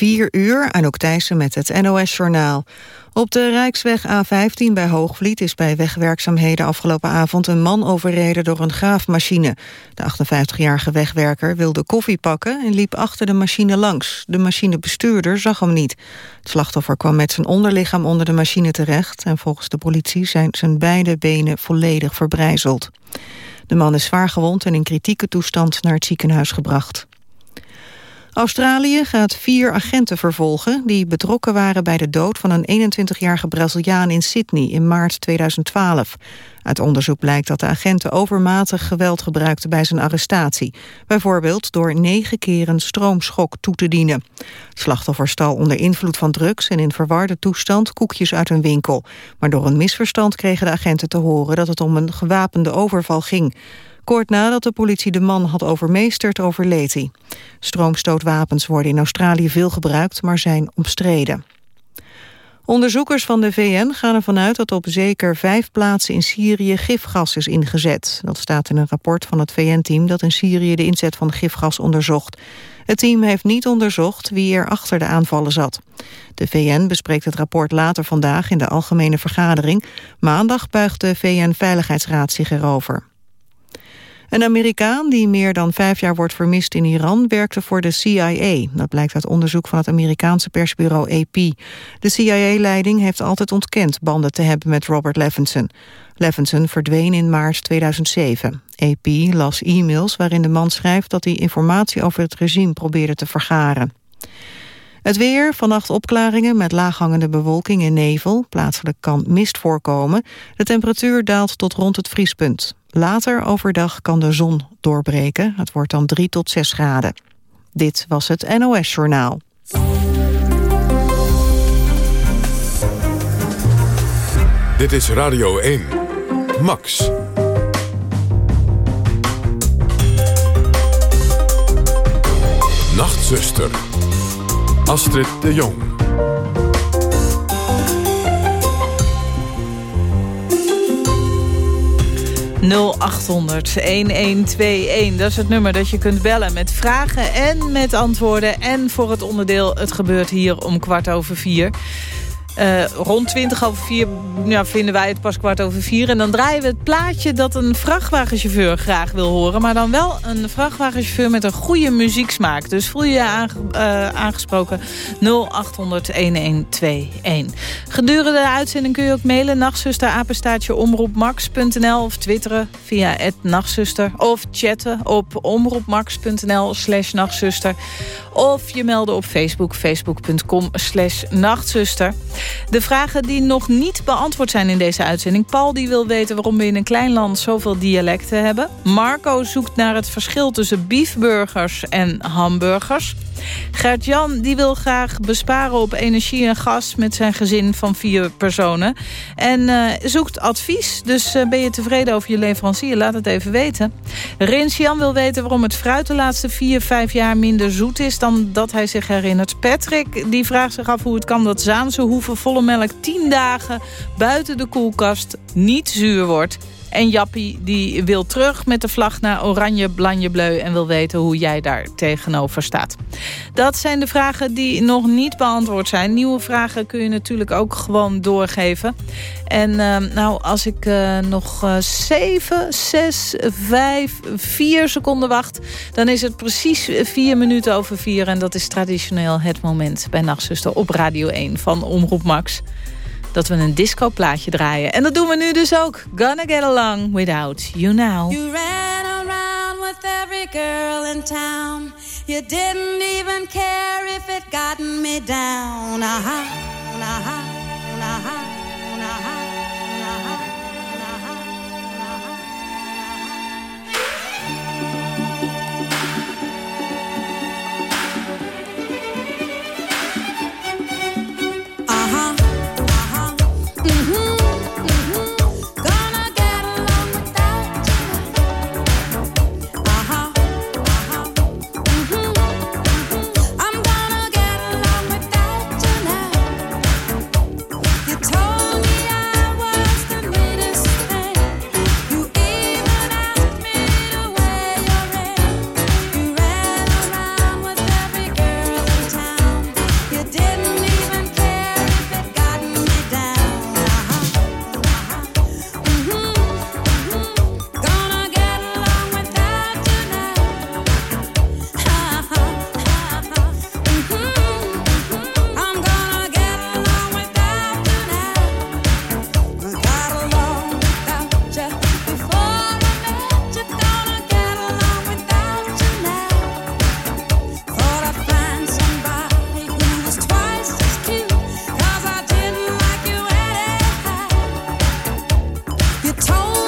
4 uur, Anouk Thijssen met het NOS-journaal. Op de Rijksweg A15 bij Hoogvliet is bij wegwerkzaamheden afgelopen avond een man overreden door een graafmachine. De 58-jarige wegwerker wilde koffie pakken en liep achter de machine langs. De machinebestuurder zag hem niet. Het slachtoffer kwam met zijn onderlichaam onder de machine terecht en volgens de politie zijn zijn beide benen volledig verbrijzeld. De man is zwaar gewond en in kritieke toestand naar het ziekenhuis gebracht. Australië gaat vier agenten vervolgen die betrokken waren bij de dood van een 21-jarige Braziliaan in Sydney in maart 2012. Uit onderzoek blijkt dat de agenten overmatig geweld gebruikten bij zijn arrestatie. Bijvoorbeeld door negen keer een stroomschok toe te dienen. Slachtoffer stal onder invloed van drugs en in verwarde toestand koekjes uit een winkel. Maar door een misverstand kregen de agenten te horen dat het om een gewapende overval ging. Kort nadat de politie de man had overmeesterd, overleed hij. Stroomstootwapens worden in Australië veel gebruikt, maar zijn omstreden. Onderzoekers van de VN gaan ervan uit dat op zeker vijf plaatsen in Syrië gifgas is ingezet. Dat staat in een rapport van het VN-team dat in Syrië de inzet van gifgas onderzocht. Het team heeft niet onderzocht wie er achter de aanvallen zat. De VN bespreekt het rapport later vandaag in de Algemene Vergadering. Maandag buigt de VN-veiligheidsraad zich erover. Een Amerikaan die meer dan vijf jaar wordt vermist in Iran... werkte voor de CIA. Dat blijkt uit onderzoek van het Amerikaanse persbureau AP. De CIA-leiding heeft altijd ontkend banden te hebben met Robert Levinson. Levinson verdween in maart 2007. AP las e-mails waarin de man schrijft dat hij informatie over het regime probeerde te vergaren. Het weer, vannacht opklaringen met laaghangende bewolking en nevel. Plaatselijk kan mist voorkomen. De temperatuur daalt tot rond het vriespunt. Later overdag kan de zon doorbreken. Het wordt dan 3 tot 6 graden. Dit was het NOS Journaal. Dit is Radio 1. Max. Nachtzuster. Astrid de Jong. 0800 1121. Dat is het nummer dat je kunt bellen met vragen en met antwoorden. En voor het onderdeel Het gebeurt hier om kwart over vier. Uh, rond 20 over 4 ja, vinden wij het pas kwart over 4. En dan draaien we het plaatje dat een vrachtwagenchauffeur graag wil horen. Maar dan wel een vrachtwagenchauffeur met een goede muzieksmaak. Dus voel je je uh, aangesproken 0800 1121. Gedurende de uitzending kun je ook mailen. Nachtzuster, omroepmax.nl. Of twitteren via het nachtzuster. Of chatten op omroepmax.nl slash nachtzuster. Of je melden op Facebook, facebook.com slash nachtzuster. De vragen die nog niet beantwoord zijn in deze uitzending. Paul die wil weten waarom we in een klein land zoveel dialecten hebben. Marco zoekt naar het verschil tussen beefburgers en hamburgers. Gert-Jan wil graag besparen op energie en gas met zijn gezin van vier personen. En uh, zoekt advies. Dus uh, ben je tevreden over je leverancier? Laat het even weten. Rins-Jan wil weten waarom het fruit de laatste vier, vijf jaar minder zoet is dan dat hij zich herinnert. Patrick die vraagt zich af hoe het kan dat Zaanse hoeven volle melk tien dagen buiten de koelkast niet zuur wordt. En Jappie die wil terug met de vlag naar Oranje Blanje Bleu... en wil weten hoe jij daar tegenover staat. Dat zijn de vragen die nog niet beantwoord zijn. Nieuwe vragen kun je natuurlijk ook gewoon doorgeven. En uh, nou, als ik uh, nog uh, 7, 6, 5, 4 seconden wacht... dan is het precies 4 minuten over 4. En dat is traditioneel het moment bij Nachtzuster op Radio 1 van Omroep Max dat we een discoplaatje draaien. En dat doen we nu dus ook. Gonna get along without you now. You ran around with every girl in town. You didn't even care if it gotten me down. Aha, aha, aha. Told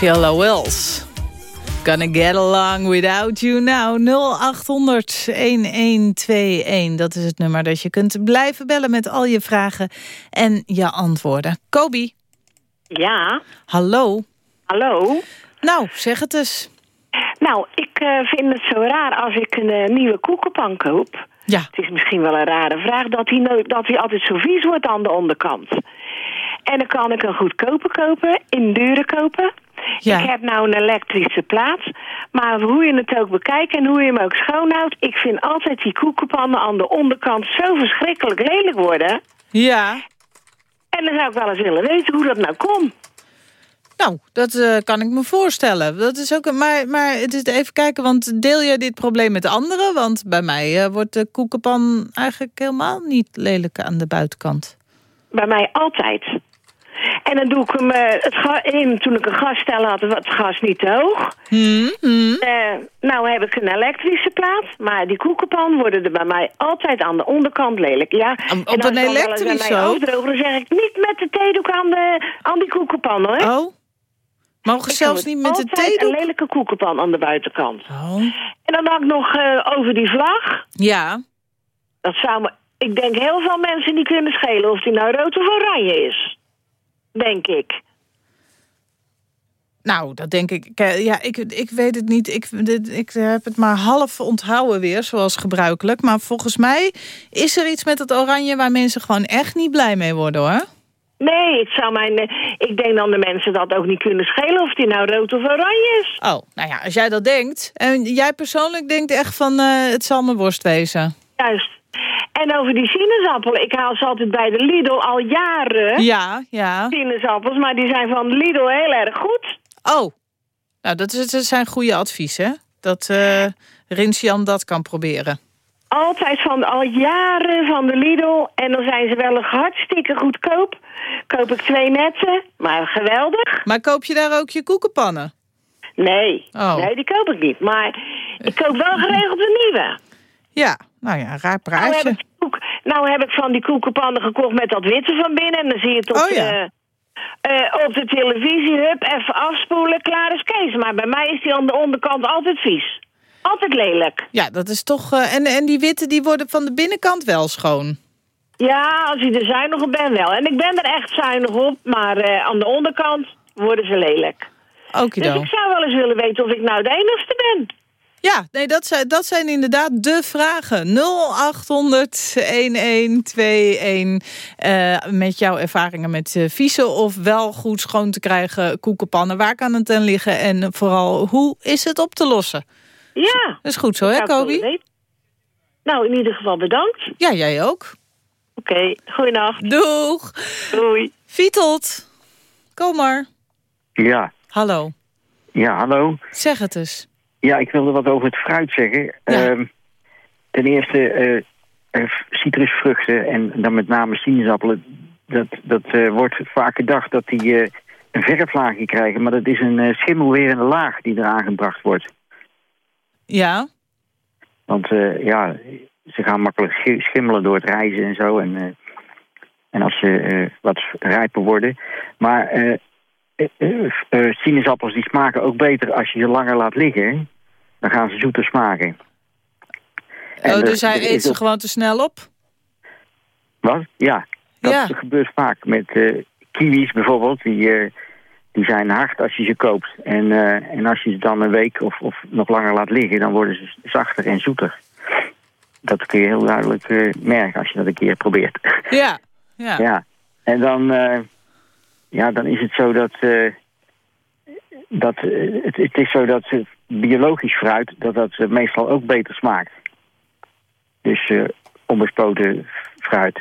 Viola Wells. Gonna get along without you now. 0800-1121. Dat is het nummer dat je kunt blijven bellen met al je vragen en je antwoorden. Kobi. Ja. Hallo. Hallo. Nou, zeg het eens. Nou, ik uh, vind het zo raar als ik een uh, nieuwe koekenpan koop. Ja. Het is misschien wel een rare vraag dat hij, dat hij altijd zo vies wordt aan de onderkant. En dan kan ik een goedkope kopen, in dure kopen. Ja. Ik heb nou een elektrische plaats. Maar hoe je het ook bekijkt en hoe je hem ook schoonhoudt... ik vind altijd die koekenpannen aan de onderkant zo verschrikkelijk lelijk worden. Ja. En dan zou ik wel eens willen weten hoe dat nou komt. Nou, dat uh, kan ik me voorstellen. Dat is ook, maar, maar het is even kijken, want deel jij dit probleem met anderen? Want bij mij uh, wordt de koekenpan eigenlijk helemaal niet lelijk aan de buitenkant. Bij mij altijd. En dan doe ik hem uh, het in, toen ik een gasstel had, was het gas niet te hoog. Hmm, hmm. nou heb ik een elektrische plaat, maar die koekenpan worden er bij mij altijd aan de onderkant lelijk. Ja, op een elektrisch zo? Dan zeg ik niet met de theedoek aan, de, aan die koekenpan hoor. Oh. Mogen zelfs niet met de theedoek? een lelijke koekenpan aan de buitenkant. Oh. En dan had ik nog uh, over die vlag. Ja. Dat zou me, ik denk heel veel mensen niet kunnen schelen of die nou rood of oranje is. Denk ik. Nou, dat denk ik. Ja, ik, ik weet het niet. Ik, ik heb het maar half onthouden weer, zoals gebruikelijk. Maar volgens mij is er iets met het oranje... waar mensen gewoon echt niet blij mee worden, hoor. Nee, het zou mijn, ik denk dan de mensen dat ook niet kunnen schelen... of die nou rood of oranje is. Oh, nou ja, als jij dat denkt... en jij persoonlijk denkt echt van... Uh, het zal mijn worst wezen. Juist. En over die sinaasappel, ik haal ze altijd bij de Lidl al jaren. Ja, ja. Sinaasappels, maar die zijn van Lidl heel erg goed. Oh, nou dat, is, dat zijn goede adviezen, hè? Dat uh, Rinsjan dat kan proberen. Altijd van al jaren van de Lidl. En dan zijn ze wel een hartstikke goedkoop. Koop ik twee netten, maar geweldig. Maar koop je daar ook je koekenpannen? Nee, oh. nee die koop ik niet. Maar ik koop wel geregeld een nieuwe. Ja, nou ja, raar praatje. Nou heb, ik, nou heb ik van die koekenpannen gekocht met dat witte van binnen. En dan zie je het op, oh, ja. uh, uh, op de televisie. Hup, even afspoelen, klaar is Kees. Maar bij mij is die aan de onderkant altijd vies. Altijd lelijk. Ja, dat is toch... Uh, en, en die witte die worden van de binnenkant wel schoon. Ja, als je er zuinig op bent wel. En ik ben er echt zuinig op. Maar aan de onderkant worden ze lelijk. Okido. Dus ik zou wel eens willen weten of ik nou de enigste ben. Ja, nee, dat zijn, dat zijn inderdaad de vragen. 0800-1121 uh, met jouw ervaringen met uh, vieze of wel goed schoon te krijgen koekenpannen. Waar kan het aan liggen en vooral hoe is het op te lossen? Ja. Dat is goed zo, hè, Kobi? Nou, in ieder geval bedankt. Ja, jij ook. Oké, okay, goeienacht. Doeg. Doei. Vietelt, kom maar. Ja. Hallo. Ja, hallo. Zeg het eens. Ja, ik wilde wat over het fruit zeggen. Ja. Uh, ten eerste, uh, citrusvruchten en dan met name sinaasappelen... dat, dat uh, wordt vaak gedacht dat die een verflaagje krijgen... maar dat is een schimmelwerende laag die eraan gebracht wordt. Ja. Want ja, ze gaan makkelijk schimmelen door het reizen en zo... en, en als ze wat rijper worden. Maar sinaasappels die smaken ook beter als je ze langer laat liggen. Dan gaan ze zoeter smaken. En oh, dus hij eet ze gewoon te snel op? Wat? Ja, dat ja. gebeurt vaak met uh, kiwis bijvoorbeeld. Die, die zijn hard als je ze koopt. En, en als je ze dan een week of, of nog langer laat liggen, dan worden ze zachter en zoeter. Dat kun je heel duidelijk merken als je dat een keer probeert. Ja, ja. ja. En dan ja, dan is het zo dat... Uh, dat uh, het, het, is zo dat biologisch fruit, dat dat meestal ook beter smaakt. Dus onbespoten fruit.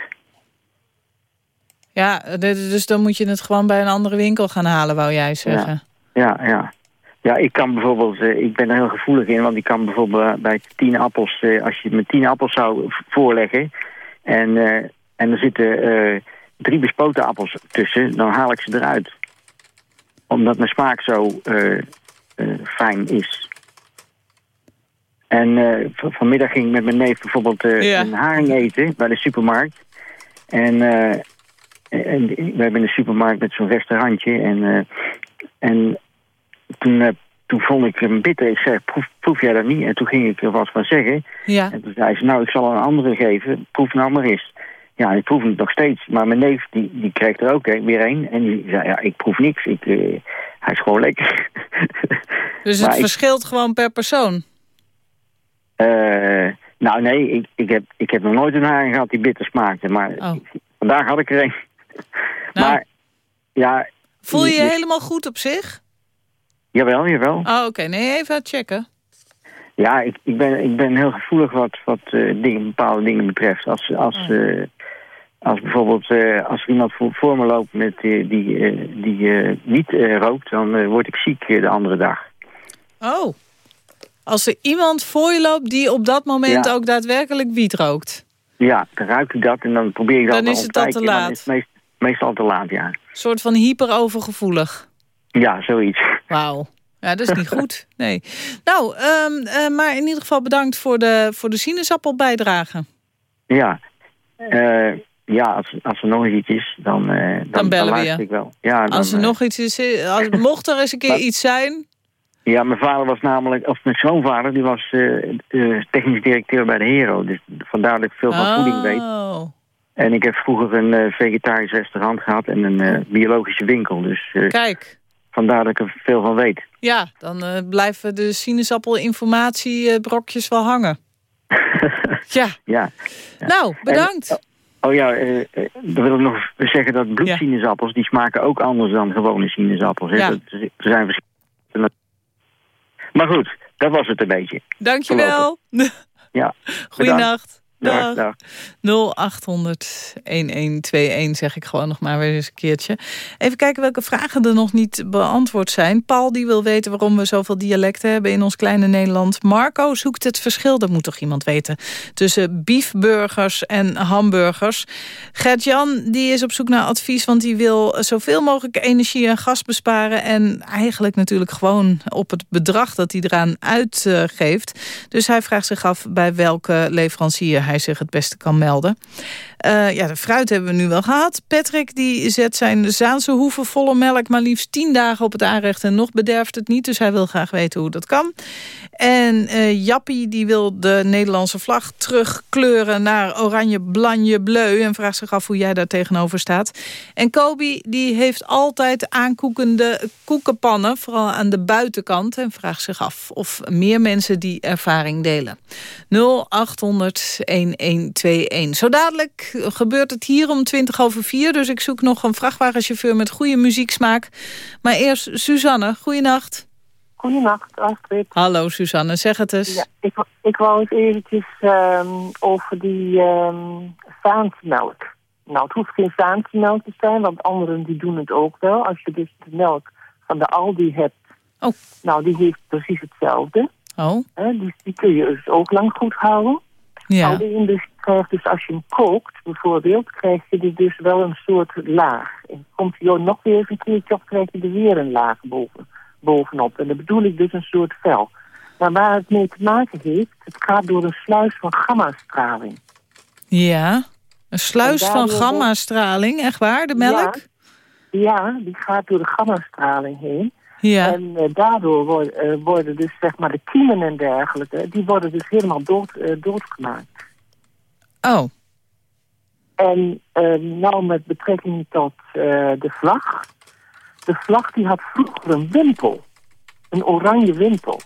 Ja, dus dan moet je het gewoon bij een andere winkel gaan halen, wou jij zeggen. Ja, ja. ja. ja ik kan bijvoorbeeld, ik ben er heel gevoelig in, want ik kan bijvoorbeeld bij tien appels, als je me tien appels zou voorleggen, en, en er zitten drie bespoten appels tussen, dan haal ik ze eruit. Omdat mijn smaak zo uh, uh, fijn is. En uh, vanmiddag ging ik met mijn neef bijvoorbeeld ja. een haring eten bij de supermarkt. En, en we hebben een supermarkt met zo'n restaurantje. En, en toen, eh, toen vond ik hem bitter. Ik zei, proef, proef jij dat niet? En toen ging ik er wat van zeggen. Ja. En toen zei ze, nou, ik zal een andere geven. Proef nou maar eens. Ja, ik proef het nog steeds. Maar mijn neef, die, die kreeg er ook hè, weer een. En die zei, ja, ik proef niks. Ik, eh, hij is gewoon lekker. Dus het ik- verschilt gewoon per persoon. Eh, nou, nee, ik, ik, heb, ik heb nog nooit een haring gehad die bitter smaakte. Maar Oh. vandaag had ik er een. Nou, Maar, ja, voel je je helemaal goed op zich? jawel, jawel. Oh, oké. Nee, even checken. Ja, ik, ik, ben, ik ben heel gevoelig wat, wat eh, dingen, bepaalde dingen betreft. Als, als, Oh. Als bijvoorbeeld eh, als er iemand voor, voor me loopt met, eh, die, eh, die niet rookt, dan word ik ziek de andere dag. Oh. Als er iemand voor je loopt die op dat moment Ja. ook daadwerkelijk wiet rookt. Ja, dan ruik ik dat en dan probeer ik dat Dan te is het al te laat. Dan is het meest, meestal te laat, ja. Een soort van hyperovergevoelig. Ja, zoiets. Wauw. Ja, dat is niet goed. Nee. Nou, ehm, eh, maar in ieder geval bedankt voor de, voor de sinaasappelbijdrage. Ja. Eh, ja, als, als er nog iets is, dan, eh dan, Dan bellen we je. ik wel. Ja, dan, Als er eh, nog iets is, eh, als, mocht er eens een keer iets zijn... Ja, mijn vader was namelijk, of mijn schoonvader, die was technisch directeur bij de Hero. Dus vandaar dat ik veel van voeding weet. Oh. En ik heb vroeger een vegetarisch restaurant gehad en een biologische winkel. Dus Kijk, vandaar dat ik er veel van weet. ja, dan blijven de sinaasappel-informatiebrokjes wel hangen. Ja, ja. nou, bedankt. Oh ja, eh, dan wil ik nog zeggen dat bloedsinaasappels, die smaken ook anders dan gewone sinaasappels. Ja. Dat, er zijn verschillende. Maar goed, dat was het een beetje. Dankjewel. Ja. Goeienacht. Dag, Dag. dag. 0800-1121 zeg ik gewoon nog maar weer eens een keertje. Even kijken welke vragen er nog niet beantwoord zijn. Paul die wil weten waarom we zoveel dialecten hebben in ons kleine Nederland. Marco zoekt het verschil, dat moet toch iemand weten... tussen biefburgers en hamburgers. Gert-Jan die is op zoek naar advies... want die wil zoveel mogelijk energie en gas besparen... en eigenlijk natuurlijk gewoon op het bedrag dat hij eraan uitgeeft. Dus hij vraagt zich af bij welke leverancier hij zich het beste kan melden. Eh, ja, de fruit hebben we nu wel gehad. Patrick die zet zijn Zaanse hoeven volle melk... maar liefst tien dagen op het aanrecht en nog bederft het niet. Dus hij wil graag weten hoe dat kan. En eh, Jappie die wil de Nederlandse vlag terugkleuren... naar oranje, blanje, bleu... en vraagt zich af hoe jij daar tegenover staat. En Kobi die heeft altijd aankoekende koekenpannen... vooral aan de buitenkant... en vraagt zich af of meer mensen die ervaring delen. 0800-1121. Zo dadelijk gebeurt het hier om 20 over 4... dus ik zoek nog een vrachtwagenchauffeur met goede muzieksmaak. Maar eerst Suzanne, goeienacht. Goedenacht, Astrid. Hallo Suzanne, zeg het eens. Ja, ik, wou- ik wou het eventjes ehm, over die vaantmelk. Nou, het hoeft geen vaantmelk te zijn, want anderen die doen het ook wel. Als je dus de melk van de Aldi hebt, Oh. nou, die heeft precies hetzelfde. Oh? Die, die kun je dus ook lang goed houden. Ja. Alleen dus krijgt dus als je hem kookt, bijvoorbeeld, krijg je er dus wel een soort laag. En komt hij nog weer eens een keertje op, krijg je er weer een laag boven, bovenop. En dan bedoel ik dus een soort vel. Maar waar het mee te maken heeft, het gaat door een sluis van gammastraling. Ja, een sluis van gammastraling, echt waar, de melk? Ja, die gaat door de gammastraling heen. Ja, En eh, daardoor word- eh, worden dus zeg maar de kiemen en dergelijke, die worden dus helemaal dood, eh, doodgemaakt. oh, En eh, nou met betrekking tot de vlag. De vlag die had vroeger een wimpel. Een oranje wimpel.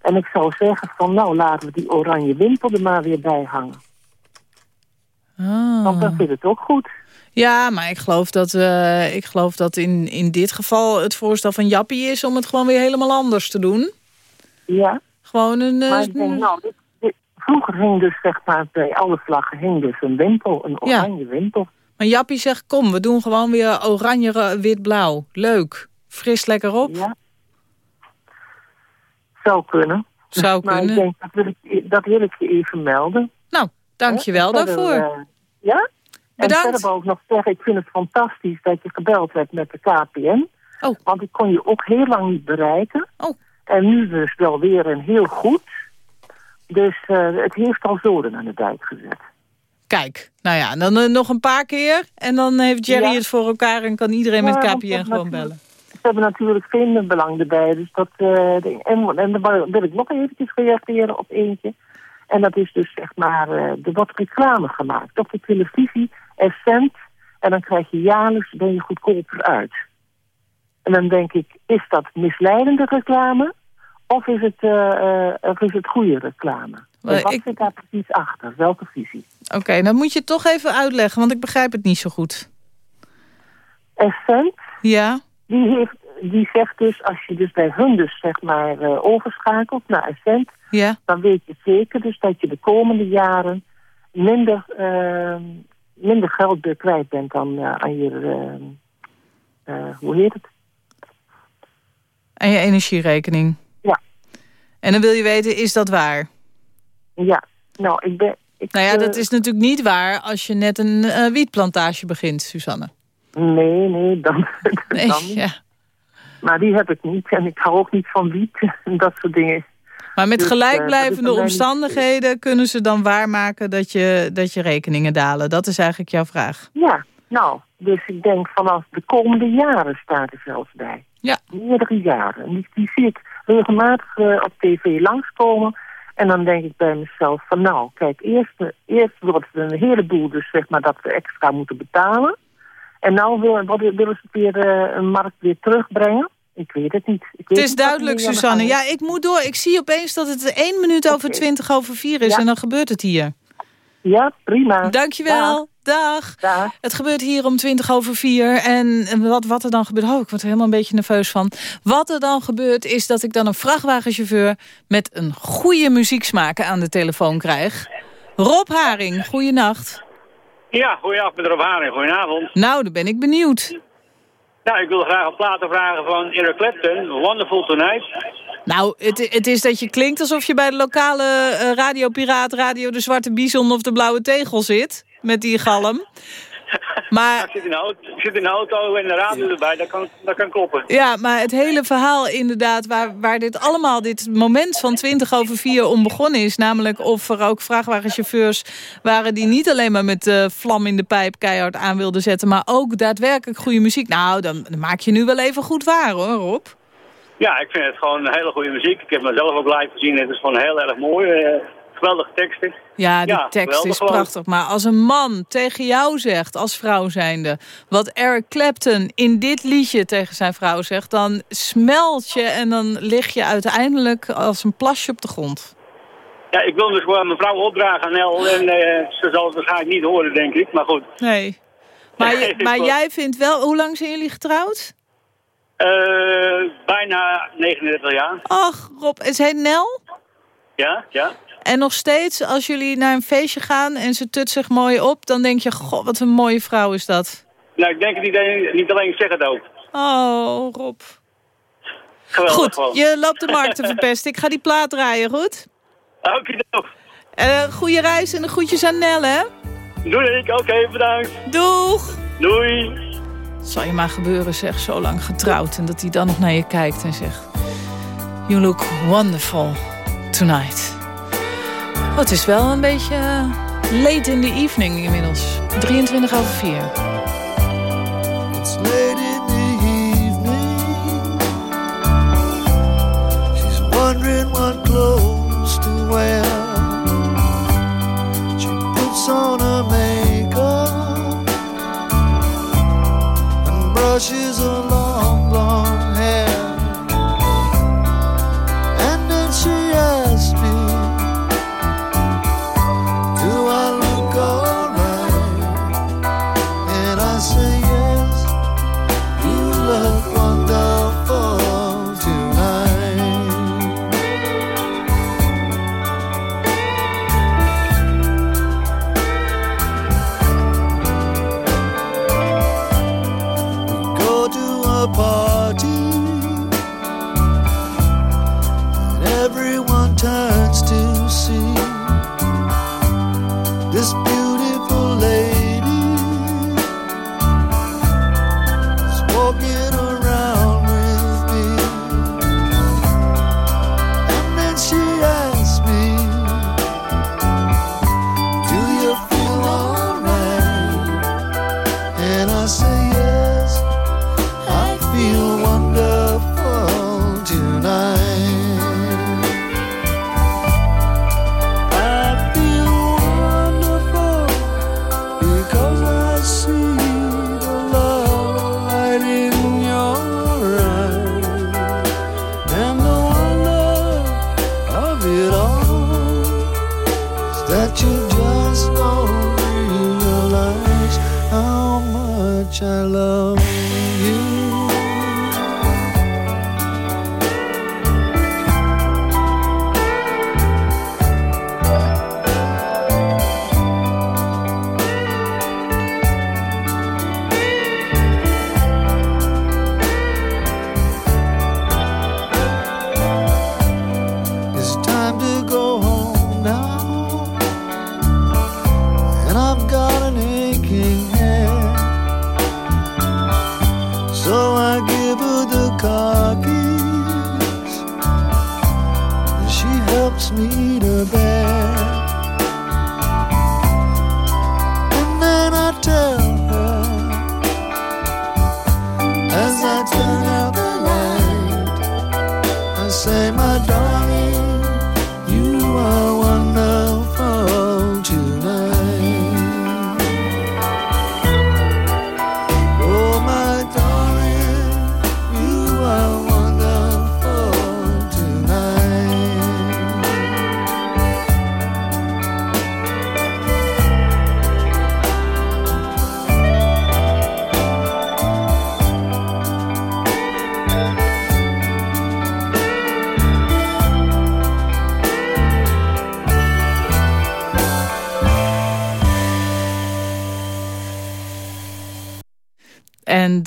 En ik zou zeggen van nou laten we die oranje wimpel er maar weer bij hangen. Want dan oh. zit het ook goed. Ja, maar ik geloof dat, eh, ik geloof dat in, in dit geval het voorstel van Jappie is... om het gewoon weer helemaal anders te doen. Ja, Gewoon een... eh, maar ik denk nou, dit, dit- vroeger hing dus zeg maar bij alle vlaggen hing dus een wimpel. Een Ja. oranje wimpel. Maar Jappie zegt, kom, we doen gewoon weer oranje, ro- wit, blauw. Leuk. Fris lekker op. Ja. Zou kunnen. Zou Maar ik kunnen. denk, dat wil ik, dat wil ik je even melden. Nou, dank je wel En verder, daarvoor. eh, ja? Bedankt. En verder ik nog zeggen, ik vind het fantastisch dat je gebeld hebt met de KPN. Oh. Want ik kon je ook heel lang niet bereiken. Oh. En nu dus wel weer een heel goed. Dus eh, het heeft al zoden aan de dijk gezet. Kijk, nou ja, dan eh, nog een paar keer. En dan heeft Jerry Ja. het voor elkaar en kan iedereen Ja, met KPN gewoon bellen. hebben natuurlijk veel belang erbij. Dus dat, uh, en, en dan wil ik nog eventjes reageren op eentje. En dat is dus zeg maar, uh, er wordt reclame gemaakt. Op de televisie, cent. En dan krijg je jaarlijks, ben je goedkoper uit. En dan denk ik, is dat misleidende reclame? Of is het, uh, of is het goede reclame? wat ik... zit daar precies achter? Welke visie? Oké, dan moet je het toch even uitleggen, want ik begrijp het niet zo goed. Essent? Ja. Die, heeft, die zegt dus, als je dus bij hun dus zeg maar uh, overschakelt naar Essent... Ja. dan weet je zeker dus dat je de komende jaren minder, uh, minder geld kwijt bent dan uh, aan je... hoe heet het? Aan je energierekening? Ja. En dan wil je weten, is dat waar? Ja, nou, ik ben... Ik, nou ja, dat is natuurlijk niet waar als je net een wietplantage begint, Susanne. Nee, nee, dan, nee, dan niet. Ja. Maar die heb ik niet. En ik hou ook niet van wiet en dat soort dingen. Maar met dus, gelijkblijvende uh, omstandigheden kunnen ze dan waarmaken dat je, dat je rekeningen dalen. Dat is eigenlijk jouw vraag. Ja, nou, dus ik denk vanaf de komende jaren staat er zelfs bij. Ja. Meerdere jaren. En die, die zie ik regelmatig uh, op tv langskomen. En dan denk ik bij mezelf van nou, kijk, eerst, eerst wordt het een heleboel dus zeg maar dat we extra moeten betalen. En nou willen, willen ze weer uh, een markt weer terugbrengen. Ik weet het niet. Ik het is duidelijk, Susanne. Ja, ik moet door. Ik zie opeens dat het 1 minuut over 20 over 4 is. En dan gebeurt het hier. Ja, prima. Dankjewel. Dag. Dag. Het gebeurt hier om 20 over 4. En wat, wat er dan gebeurt... Oh, ik word er helemaal een beetje nerveus van. Wat er dan gebeurt is dat ik dan een vrachtwagenchauffeur... met een goede muzieksmaak aan de telefoon krijg. Rob Haring, goeienacht. Ja, goeiedag met Rob Haring, goedenavond. Nou, dan ben ik benieuwd. Nou, ik wil graag een platen vragen van Eric Clapton, Wonderful Tonight. Nou, het, het is dat je klinkt alsof je bij de lokale uh, Radio Piraat, Radio De Zwarte Bison of De Blauwe Tegel zit. Met die galm. Maar, ik, zit in auto, zit in de auto en de radio erbij, dat kan, dat kan kloppen. Ja, maar het hele verhaal inderdaad, waar, waar dit allemaal, dit moment van 20 over 4 om begonnen is, namelijk of er ook vrachtwagenchauffeurs waren die niet alleen maar met uh, vlam in de pijp keihard aan wilden zetten, maar ook daadwerkelijk goede muziek. Nou, dan, dan maak je nu wel even goed waar hoor, Rob. Ja, ik vind het gewoon een hele goede muziek. Ik heb mezelf ook live gezien. Het is gewoon heel erg mooi. Geweldige teksten. Ja, die tekst is prachtig. Maar als een man tegen jou zegt, als vrouw zijnde... wat Eric Clapton in dit liedje tegen zijn vrouw zegt... dan smelt je en dan lig je uiteindelijk als een plasje op de grond. Ja, ik wil dus gewoon mijn vrouw opdragen aan El. En uh, ze zal het waarschijnlijk niet horen, denk ik. Maar goed. Nee. Maar, je, maar jij vindt wel... Hoe lang zijn jullie getrouwd? Uh, bijna 39 jaar. Ach, Rob. Is hij Nel? Ja, ja. En nog steeds, als jullie naar een feestje gaan en ze tut zich mooi op... dan denk je, god, wat een mooie vrouw is dat. Nou, ik denk het niet, niet alleen, zeg het ook. Oh, Rob. Geweldig goed, gewoon. je loopt de markt te verpesten. Ik ga die plaat draaien, goed? Oké, toch. Uh, goede reis en de groetjes aan Nel, hè? Doei, ik. Oké, bedankt. Doeg. Doei. Zal je maar gebeuren, zeg, zo lang getrouwd. En dat hij dan nog naar je kijkt en zegt... You look wonderful tonight. Oh, het is wel een beetje late in the evening inmiddels. 23 over 4. It's late in the evening She's wondering what clothes to wear She puts on her makeup And brushes her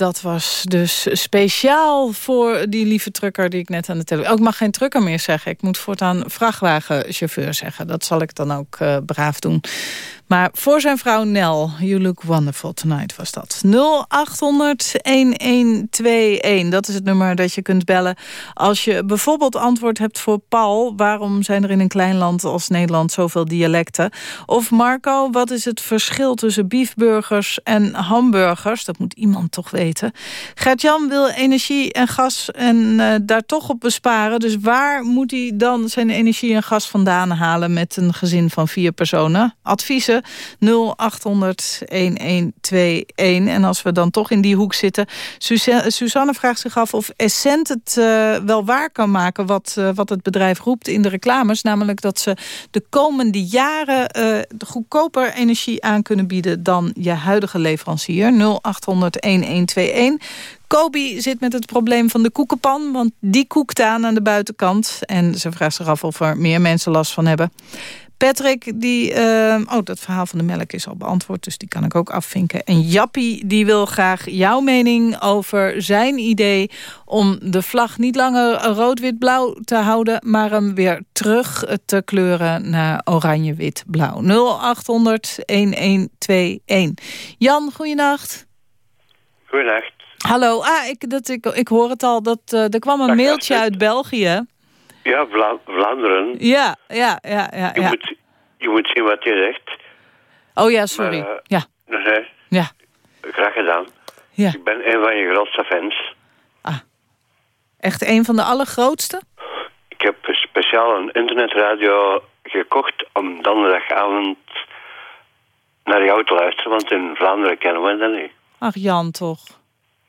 dat was dus speciaal voor die lieve trucker die ik net aan de telefoon... Oh, ik mag geen trucker meer zeggen. Ik moet voortaan vrachtwagenchauffeur zeggen. Dat zal ik dan ook eh, braaf doen. Maar voor zijn vrouw Nel, You Look Wonderful Tonight was dat. 0800-1121, dat is het nummer dat je kunt bellen. Als je bijvoorbeeld antwoord hebt voor Paul... waarom zijn er in een klein land als Nederland zoveel dialecten? Of Marco, wat is het verschil tussen biefburgers en hamburgers? Dat moet iemand toch weten. Gert-Jan wil energie en gas en eh, daar toch op besparen. Dus waar moet hij dan zijn energie en gas vandaan halen... met een gezin van vier personen? Adviezen 0800 1121. En als we dan toch in die hoek zitten... Suze- Suzanne vraagt zich af of Essent het eh, wel waar kan maken... Wat, eh, wat het bedrijf roept in de reclames. Namelijk dat ze de komende jaren eh, goedkoper energie aan kunnen bieden... dan je huidige leverancier. 0800 1121. Kobi zit met het probleem van de koekenpan, want die koekt aan aan de buitenkant. En ze vraagt zich af of er meer mensen last van hebben. Patrick, die, eh, oh, dat verhaal van de melk is al beantwoord, dus die kan ik ook afvinken. En Jappie, die wil graag jouw mening over zijn idee om de vlag niet langer rood-wit-blauw te houden, maar hem weer terug te kleuren naar oranje-wit-blauw. 0800-1121. Jan, goeienacht. Goedenacht. Hallo, ah, ik, dat, ik, ik hoor het al, dat, eh, er kwam een Dag, mailtje uit België. Ja, Vla Vlaanderen. Ja, ja, ja, ja. Je, ja. Moet, je moet zien wat je zegt. Oh ja, sorry. Maar, eh, ja, Nee, ja. graag gedaan. Ja. Ik ben een van je grootste fans. Echt een van de allergrootste? Ik heb speciaal een internetradio gekocht om donderdagavond naar jou te luisteren, want in Vlaanderen kennen we dat niet. Ach, Jan toch.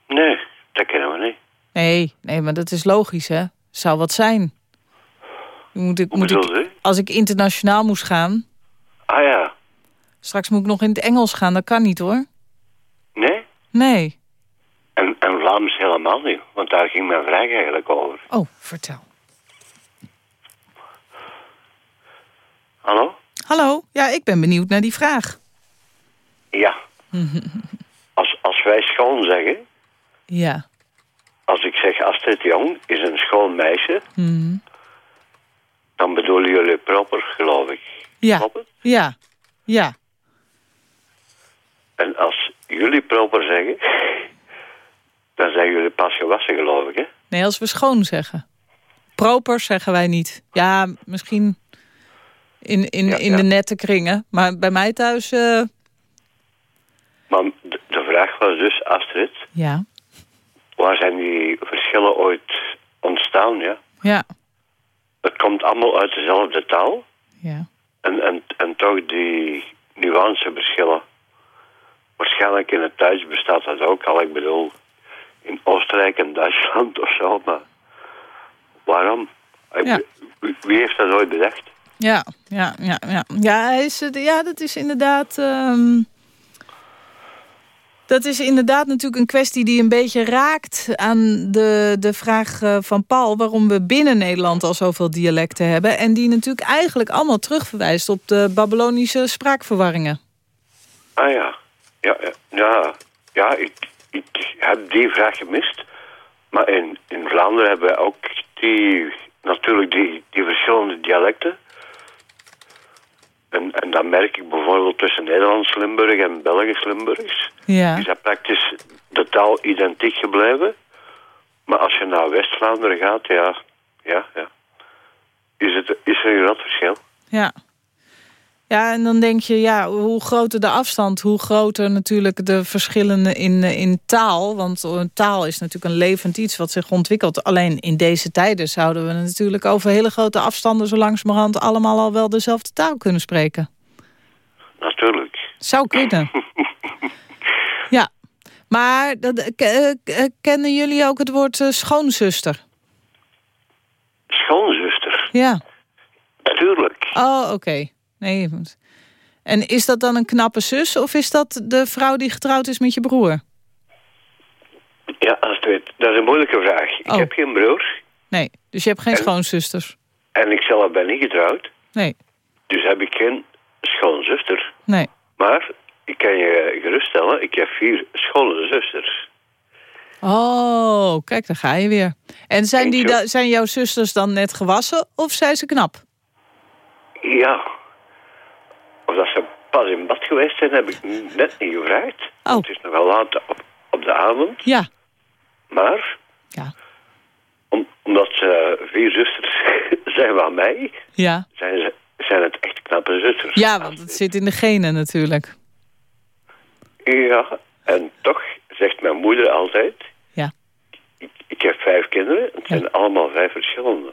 Nee, dat kennen we niet. Nee, nee, maar dat is logisch, hè? Zou wat zijn. Moet ik, Hoe moet bedoel ik, je? als ik internationaal moest gaan... Ah ja, Straks moet ik nog in het Engels gaan, dat kan niet, hoor. nee? Nee. En, en Vlaams helemaal niet, want daar ging mijn vraag eigenlijk over. Oh, vertel. Hallo? Hallo? Ja, ik ben benieuwd naar die vraag. Ja. Als, als wij schoon zeggen, Ja. als ik zeg Astrid Jong is een schoon meisje, Mhm. Dan bedoelen jullie proper, geloof ik. Ja. Ja. Ja. En als jullie proper zeggen, dan zijn jullie pas gewassen, geloof ik, hè? Nee, als we schoon zeggen. Proper zeggen wij niet. Ja, misschien in, in, Ja, in ja. de nette kringen. Maar bij mij thuis... eh, Maar de, de vraag was dus, Astrid, ja. waar zijn die verschillen ooit ontstaan, ja? Ja. Het komt allemaal uit dezelfde taal. Ja. En, en, en toch die nuanceverschillen. Waarschijnlijk in het Duits bestaat dat ook al. Ik bedoel, in Oostenrijk en Duitsland of zo. Maar waarom? Ja. wie- heeft dat ooit bedacht? Ja, ja, ja, ja. Ja, is, het- ja dat is inderdaad... ehm, Dat is inderdaad natuurlijk een kwestie die een beetje raakt aan de, de vraag eh, van Paul... waarom we binnen Nederland al zoveel dialecten hebben... en die natuurlijk eigenlijk allemaal terugverwijst op de Babylonische spraakverwarringen. Ah ja, ja, ja, ja, ik, ik heb die vraag gemist. Maar in, in Vlaanderen hebben we ook die, natuurlijk die, die verschillende dialecten. En, en dat merk ik bijvoorbeeld tussen Nederlands Limburg en Belgisch Limburgs. Ja. Is dat praktisch de taal identiek gebleven. Maar als je naar West-Vlaanderen gaat, ja, ja, ja. Is, het, is er een groot verschil. Ja. Ja, en dan denk je, ja, hoe groter de afstand... hoe groter natuurlijk de verschillen in, in taal. Want een taal is natuurlijk een levend iets wat zich ontwikkelt. Alleen in deze tijden zouden we natuurlijk over hele grote afstanden... zo langzamerhand allemaal al wel dezelfde taal kunnen spreken. Natuurlijk. Zou kunnen. ja. Maar dat, eh, eh, kennen jullie ook het woord eh, schoonzuster? Schoonzuster, Ja. natuurlijk. Oh, oké. Nee. En is dat dan een knappe zus of is dat de vrouw die getrouwd is met je broer? Ja, als het weet. Dat is een moeilijke vraag. Ik Oh. heb geen broer Nee, dus je hebt geen En? schoonzusters? en ik zelf ben niet getrouwd. Nee, Dus heb ik geen schoonzuster. nee. Maar ik kan je geruststellen, ik heb vier schone zusters. Oh, kijk, daar ga je weer. En zijn, die zijn jouw zusters dan net gewassen of zijn ze knap? Ja. Of dat ze pas in bad geweest zijn, heb ik net niet gevraagd. Oh. Het is nogal laat op, op de avond. Ja. Maar, Ja. om, omdat ze vier zusters zijn van mij, Ja. zijn, ze, zijn het echt knappe zusters. Ja, want het zit in de genen natuurlijk. Ja, en toch zegt mijn moeder altijd... Ja. Ik, ik heb vijf kinderen, het zijn allemaal vijf verschillende.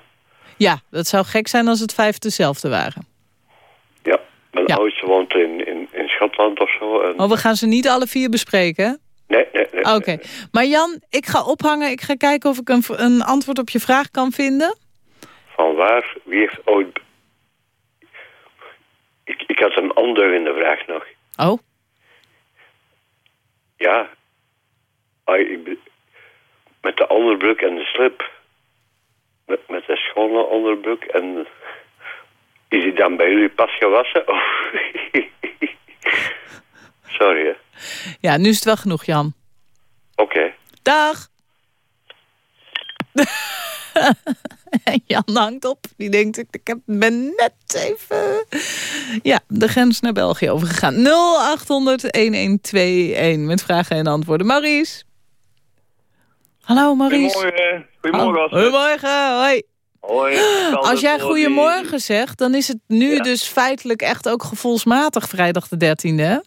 Ja, dat zou gek zijn als het vijf dezelfde waren. Mijn Ja. oudste woont in, in, in Schotland of zo. En... Oh, we gaan ze niet alle vier bespreken, hè? Nee, nee, nee. Oké. Maar Jan, ik ga ophangen. Ik ga kijken of ik een, een antwoord op je vraag kan vinden. Van waar, wie heeft ooit... Ik, ik had een ondeugende vraag nog. Oh, Ja, met de onderbroek en de slip. Met, met de schone onderbroek en... Is die dan bij jullie pas gewassen? Sorry, hè. ja, nu is het wel genoeg, Jan. Oké. Dag! Jan hangt op. Die denkt, ik ik heb, ben net even... Ja, de grens naar België overgegaan. 0800-1121 met vragen en antwoorden. Maurice? Hallo, Maurice. Goedemorgen. Goedemorgen. Goedemorgen, hoi. Hoi. Als jij goedemorgen zegt, dan is het nu Ja. dus feitelijk echt ook gevoelsmatig vrijdag de 13e, hè?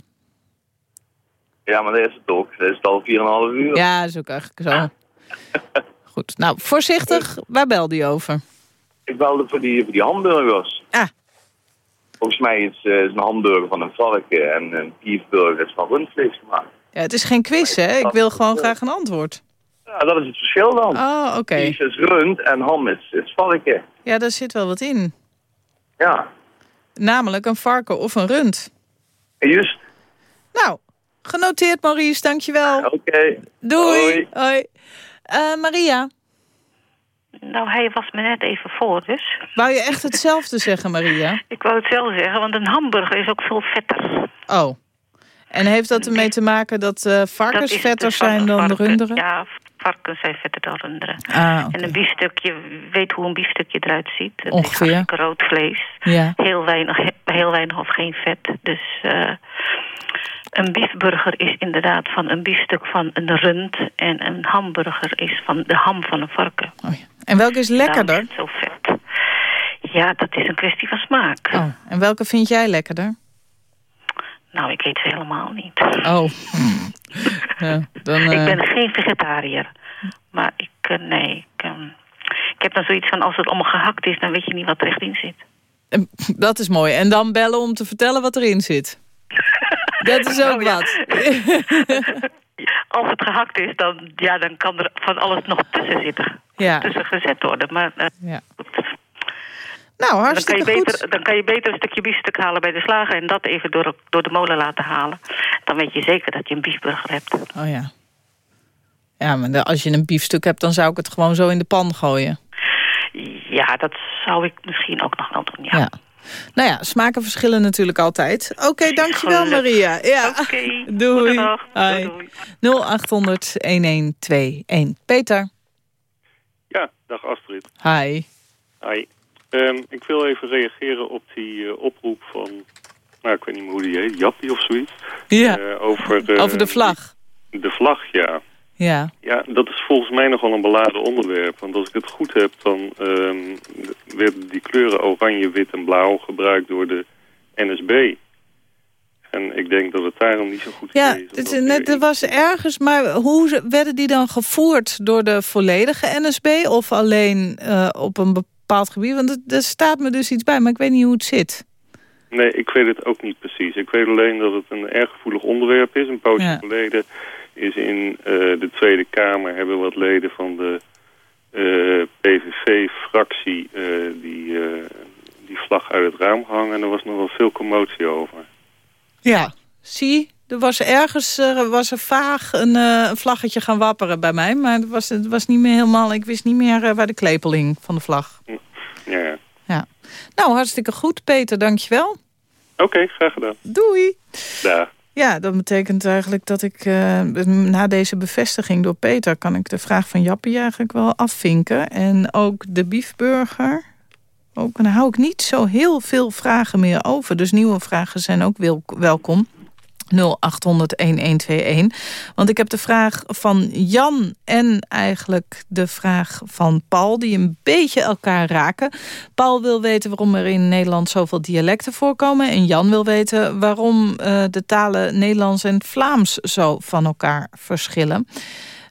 Ja, maar dat is het ook. Dat is het al 4,5 uur. Ja, dat is ook eigenlijk zo. Goed, nou, voorzichtig, waar belde je over? Ik belde voor die, voor die hamburgers. Ah. Volgens mij is, eh, is een hamburger van een varken en een beefburger is van rundvlees gemaakt. Ja, het is geen quiz, hè? Ik wil gewoon graag een antwoord. Ja, dat is het verschil dan. Oh, oké. Beef is rund en ham is, is varken. Ja, daar zit wel wat in. Ja, Namelijk een varken of een rund. juist. Nou, genoteerd Maurice, dankjewel. Oké. Doei. Hoi. Hoi. Eh, Maria, Nou, hij was me net even voor, dus. wou je echt hetzelfde zeggen, Maria? Ik wou het zelf zeggen, want een hamburger is ook veel vetter. Oh. En heeft dat ermee te maken dat eh, varkens vetter zijn dan varken. runderen? Ja, varkens zijn vetter dan runderen. Ah, oké. En een biefstukje, weet hoe een biefstukje eruit ziet. Het Ongeveer. is rood vlees. Ja. Heel weinig, heel weinig of geen vet. Dus eh, een biefburger is inderdaad van een biefstuk van een rund. En een hamburger is van de ham van een varken. Oh, ja. En welke is lekkerder? Is zo vet. Ja, dat is een kwestie van smaak. Oh, en welke vind jij lekkerder? Nou, ik eet ze helemaal niet. Oh. ja, dan, Ik eh, ben geen vegetariër. Maar ik, eh, nee, ik, ehm, ik heb dan zoiets van... als het allemaal gehakt is, dan weet je niet wat er echt in zit. Dat is mooi. En dan bellen om te vertellen wat erin zit. Dat is ook Oh, ja. wat. Als het gehakt is, dan, ja, dan kan er van alles nog tussen zitten. Ja. Tussen gezet worden. Maar eh, Ja. goed. Nou, dan kan, je hartstikke beter, goed. dan kan je beter een stukje biefstuk halen bij de slager... en dat even door, door de molen laten halen. Dan weet je zeker dat je een biefburger hebt. Oh ja. Ja, maar de- als je een biefstuk hebt, dan zou ik het gewoon zo in de pan gooien. Ja, dat zou ik misschien ook nog wel doen, ja. Ja. Nou ja, smaken verschillen natuurlijk altijd. Oké, dankjewel Gelukkig. Maria. Ja. Oké, Doei. Doei, 0800-1121. Peter. Ja, dag Astrid. Hi. Hi. Ehm, ik wil even reageren op die eh, oproep van, nou ik weet niet meer hoe die heet, Jappie of zoiets. Ja. Eh, over, eh, Over de vlag. De vlag, ja. Ja. Ja, dat is volgens mij nogal een beladen onderwerp. Want als ik het goed heb, dan ehm, werden die kleuren oranje, wit en blauw gebruikt door de NSB. En ik denk dat het daarom niet zo goed Ja, is. het, net, er was ergens, maar hoe werden die dan gevoerd door de volledige NSB of alleen op een bepaald gebied? Want er staat me dus iets bij, maar ik weet niet hoe het zit. Nee, ik weet het ook niet precies. Ik weet alleen dat het een erg gevoelig onderwerp is. Een poosje Ja. geleden is in eh, de Tweede Kamer... hebben wat leden van de eh, PVV-fractie eh, die, die vlag uit het raam gehangen. En er was nog wel veel commotie over. Ja, zie, er was ergens eh, was er vaag een, eh, een vlaggetje gaan wapperen bij mij, maar het was, het was niet meer helemaal, ik wist niet meer eh, waar de klepel hing van de vlag. Ja, ja. Ja. Nou, hartstikke goed, Peter, dankjewel. Oké, graag gedaan. Doei. Daar. Ja, dat betekent eigenlijk dat ik na deze bevestiging door Peter... kan ik de vraag van Jappie eigenlijk wel afvinken. En ook de biefburger. Ook, dan hou ik niet zo heel veel vragen meer over. Dus nieuwe vragen zijn ook wel, welkom. 0800-1121. Want ik heb de vraag van Jan en eigenlijk de vraag van Paul... die een beetje elkaar raken. Paul wil weten waarom er in Nederland zoveel dialecten voorkomen... en Jan wil weten waarom eh, de talen Nederlands en Vlaams zo van elkaar verschillen.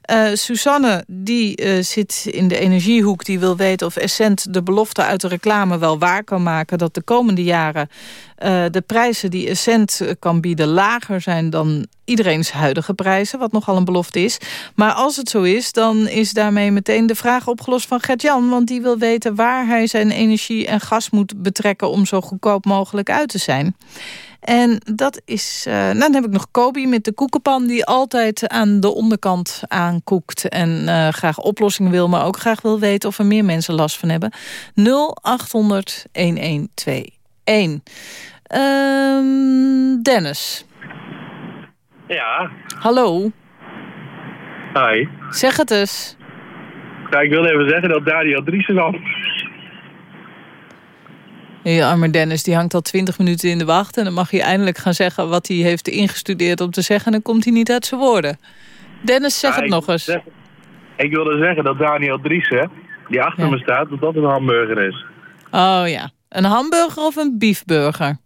Eh, Suzanne, die eh, zit in de energiehoek. Die wil weten of Essent de belofte uit de reclame wel waar kan maken... dat de komende jaren eh, de prijzen die Essent kan bieden... lager zijn dan iedereen's huidige prijzen, wat nogal een belofte is. Maar als het zo is, dan is daarmee meteen de vraag opgelost van Gert-Jan... want die wil weten waar hij zijn energie en gas moet betrekken... om zo goedkoop mogelijk uit te zijn. En dat is... eh, nou, dan heb ik nog Kobi met de koekenpan... die altijd aan de onderkant aankoekt... en eh, graag oplossingen wil... maar ook graag wil weten of er meer mensen last van hebben. 0800 1121. Ehm, Dennis. Ja, Hallo. hi. Zeg het eens. Ik wilde even zeggen dat Daniel Driessen al... Je arme Dennis, die hangt al twintig minuten in de wacht... en dan mag hij eindelijk gaan zeggen wat hij heeft ingestudeerd om te zeggen... en dan komt hij niet uit zijn woorden. Dennis, zeg Ja, het nog eens. zeggen- Ik wilde zeggen dat Daniel Driessen, die achter Ja. me staat, dat dat een hamburger is. Oh ja, een hamburger of een biefburger?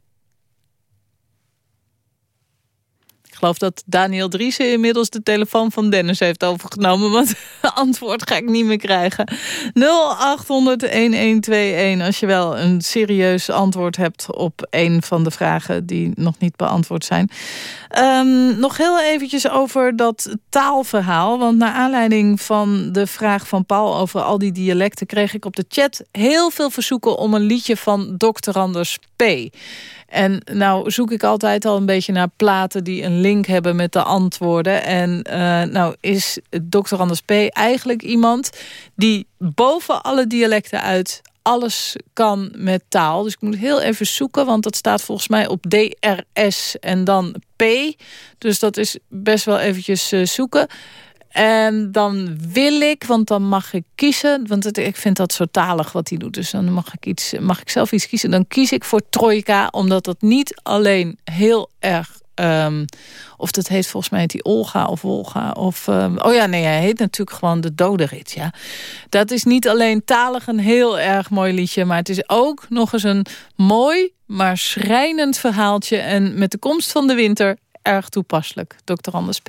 Ik geloof dat Daniel Driessen inmiddels de telefoon van Dennis heeft overgenomen. Want antwoord ga ik niet meer krijgen. 0800-1121 als je wel een serieus antwoord hebt op een van de vragen die nog niet beantwoord zijn. Ehm, nog heel eventjes over dat taalverhaal. Want naar aanleiding van de vraag van Paul over al die dialecten... kreeg ik op de chat heel veel verzoeken om een liedje van Dr. Anders P. En nou zoek ik altijd al een beetje naar platen die een link hebben met de antwoorden. En eh, nou is Dr. Anders P. eigenlijk iemand die boven alle dialecten uit alles kan met taal. Dus ik moet heel even zoeken, want dat staat volgens mij op DRS en dan P. Dus dat is best wel eventjes eh, zoeken. En dan wil ik, want dan mag ik kiezen. Want ik vind dat zo talig wat hij doet. Dus dan mag ik, iets, mag ik zelf iets kiezen. Dan kies ik voor Trojka, omdat dat niet alleen heel erg... ehm, of dat heet volgens mij die Olga of Wolga. Of, ehm, oh ja, nee, hij heet natuurlijk gewoon de Doderit. Ja. Dat is niet alleen talig een heel erg mooi liedje... maar het is ook nog eens een mooi, maar schrijnend verhaaltje. En met de komst van de winter erg toepasselijk. Dr. Anders P.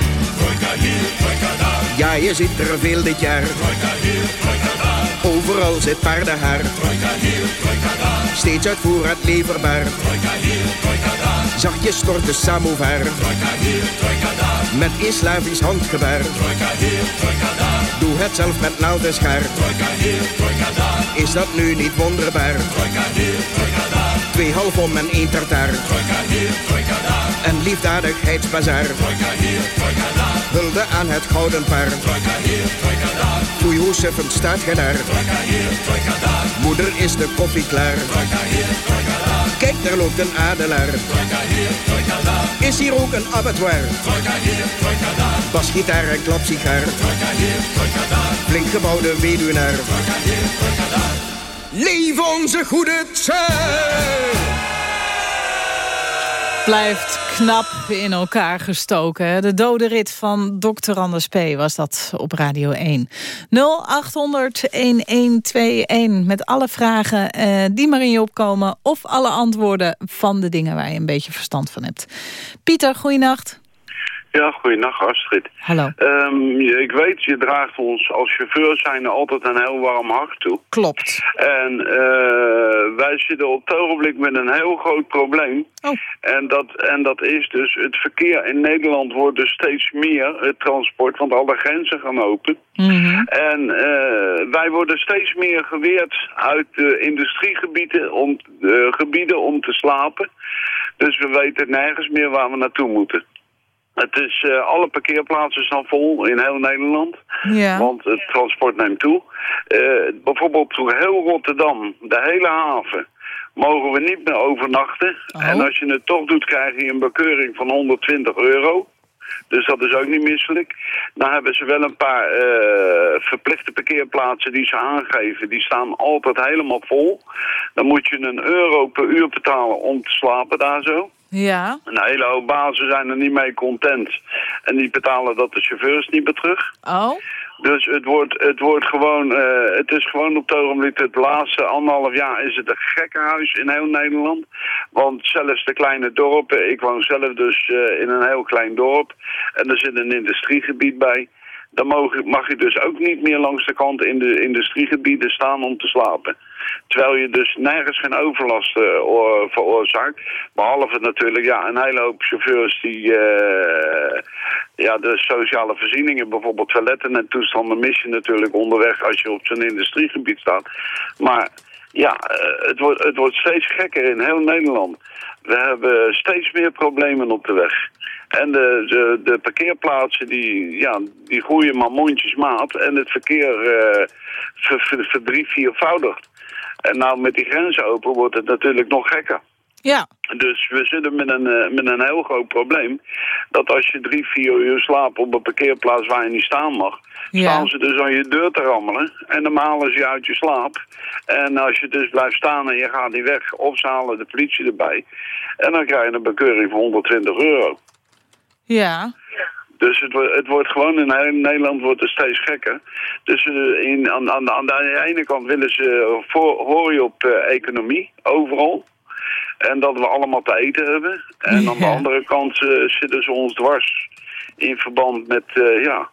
Ja, je ziet er veel dit jaar. Overal zit paardenhaar. Steeds uit voorraad leverbaar. Zachtjes stort de samovar. Met een handgebaar. Doe het zelf met naald en schaar. Is dat nu niet wonderbaar? Twee halfom en één tartaar. Een liefdadigheidsbazaar. Trojka hier, trojka daar. Hulde aan het gouden paard. Trojka hier, trojka daar. Foei Jozef, staat ge daar. Trojka hier, trojka daar. Moeder is de koffie klaar. Trojka hier, trojka daar. Kijk, daar loopt een adelaar. Trojka hier, trojka daar. Is hier ook een abattoir? Trojka hier, trojka daar. Basgitaar en klapsigaar. Trojka hier, trojka daar. Flink gebouwde weduwnaar. Trojka hier, trojka daar. Leef onze goede tijd! Blijft knap in elkaar gestoken. De dode rit van Dr. Anders P. was dat op Radio 1. 0800-1121 met alle vragen eh, die maar in je opkomen... of alle antwoorden van de dingen waar je een beetje verstand van hebt. Pieter, goeienacht. Ja, goeienacht Astrid. Hallo. Ehm, ik weet, je draagt ons als chauffeur zijn altijd een heel warm hart toe. Klopt. En eh, wij zitten op het ogenblik met een heel groot probleem. Oh. En, dat, en dat is dus, het verkeer in Nederland wordt dus steeds meer, het transport, want alle grenzen gaan open. En eh, wij worden steeds meer geweerd uit de industriegebieden om, eh, gebieden om te slapen. Dus we weten nergens meer waar we naartoe moeten. Het is, eh, alle parkeerplaatsen staan vol in heel Nederland. Ja. Want het transport neemt toe. Eh, bijvoorbeeld heel Rotterdam, de hele haven, mogen we niet meer overnachten. En als je het toch doet, krijg je een bekeuring van 120 euro. Dus dat is ook niet misselijk. Dan hebben ze wel een paar eh, verplichte parkeerplaatsen die ze aangeven. Die staan altijd helemaal vol. Dan moet je een euro per uur betalen om te slapen daar zo. Ja. Een hele hoop bazen zijn er niet mee content. En die betalen dat de chauffeurs niet meer terug. Oh? Dus het wordt, het wordt gewoon, eh, het is gewoon op het ogenblik het laatste anderhalf jaar is het een gekkenhuis in heel Nederland. Want zelfs de kleine dorpen, ik woon zelf dus eh, in een heel klein dorp en er zit een industriegebied bij. Dan mag, mag je dus ook niet meer langs de kant in de industriegebieden staan om te slapen. Terwijl je dus nergens geen overlast oor- veroorzaakt. Behalve natuurlijk ja, een hele hoop chauffeurs die eh, ja, de sociale voorzieningen, bijvoorbeeld toiletten en toestanden, mis je natuurlijk onderweg als je op zo'n industriegebied staat. Maar ja, eh, het, wordt, het wordt steeds gekker in heel Nederland. We hebben steeds meer problemen op de weg. En de, de, parkeerplaatsen die, ja, die groeien maar mondjesmaat. En het verkeer eh ver, ver, verdrie, viervoudigd. En nou met die grenzen open wordt het natuurlijk nog gekker. Ja. Dus we zitten met een, eh, met een heel groot probleem. Dat als je drie, vier uur slaapt op een parkeerplaats waar je niet staan mag... staan ze dus aan je deur te rammelen. En dan halen ze je uit je slaap. En als je dus blijft staan en je gaat niet weg... of ze halen de politie erbij. En dan krijg je een bekeuring van 120 euro. Ja. Dus het, het wordt gewoon in Nederland wordt het steeds gekker. Dus eh, in, aan, aan, aan de ene kant willen ze voor, hoor je op eh, economie, overal. En dat we allemaal te eten hebben. En aan de andere kant eh, zitten ze ons dwars in verband met, ja,